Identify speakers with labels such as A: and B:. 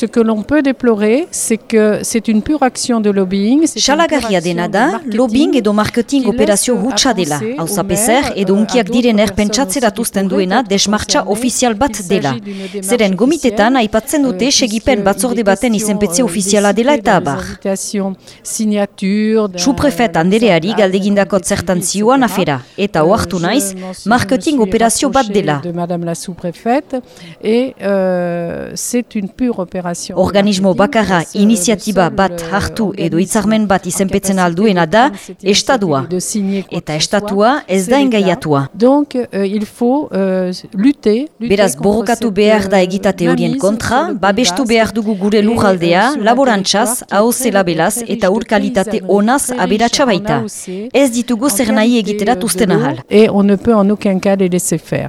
A: Ce que l'on peut déplorer, c'est que c'est une pure action de lobbying.
B: Salagarria dena da, lobbying edo marketing operazio hutsa dela. Hauza pezer, edo unkiak direner pentsatzeratuzten duena desmartxa ofizial bat dela. Zeren gomitetan aipatzen dute segipen batzorde baten izenpetze ofiziala dela eta abar. Suprefet Andereari galdegindako zertan zioan afera. Eta oartu naiz, marketing operazio bat dela.
A: Madame la sous-préfète et euh, c'est une pure opération.
B: Organismo bakarra iniziatiba bat hartu edo hitzarmen bat izenpetzen alduena da estadua. Eta estatua ez da engaiatua.
A: Donc euh, il faut euh, lutter,
B: Beraz borrokatu behar da egitate horien kontra, babestu behar dugu gure lujaldea, laborantzaz, ahozela belaz eta ur kalitate onaz aberatsa baita. Ez ditugu zer nahi egiterat usten ahal.
A: Et on ne peut en aucun cas les laisser faire.